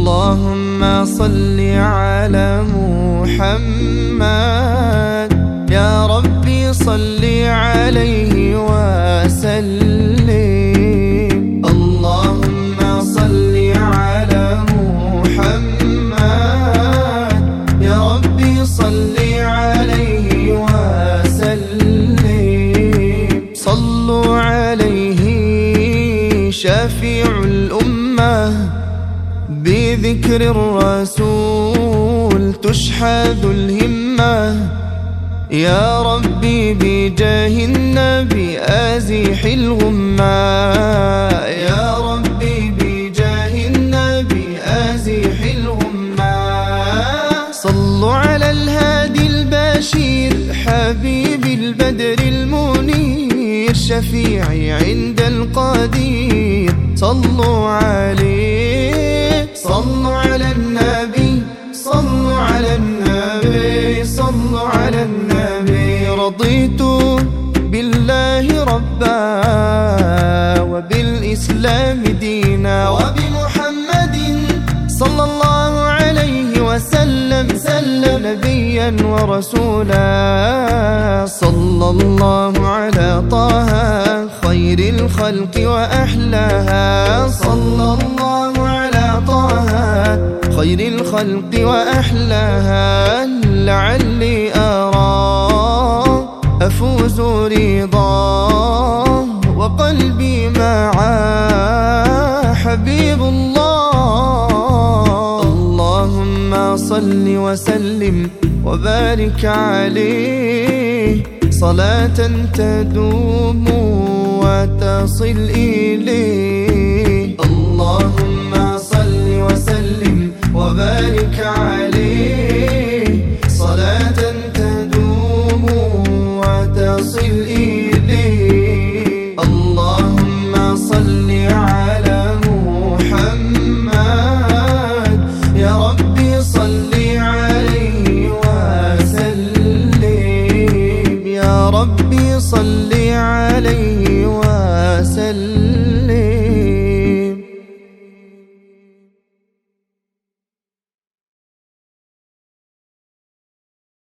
اللهم صل على محمد. يا ربي صل عليه وسلم. اللهم صل على محمد. يا ربي صل عليه وسلم. صلوا عليه شفيع بذكر الرسول تشحذ الهمة. يا ربي بجاه النبي أزيح الغمة. يا ربي بجاه النبي أزيح الغمة. صلوا على الهادي البشير حبيب البدر المنير شفيعي عند القدير. صلوا عليه صلوا على النبي صلوا على النبي صلوا على النبي. رضيت بالله ربا وبالإسلام دينا وبمحمد صلى الله عليه وسلم سلم نبيا ورسولا. صلى الله على طه خير الخلق وأحلاها صلى الله خير الخلق وأحلاها لعلي أرى. أفوز رضا وقلبي مع حبيب الله. اللهم صل وسلم وبارك عليه. صلاة تدوم وتصل إليه. ربي صل عليه